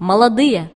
молодые.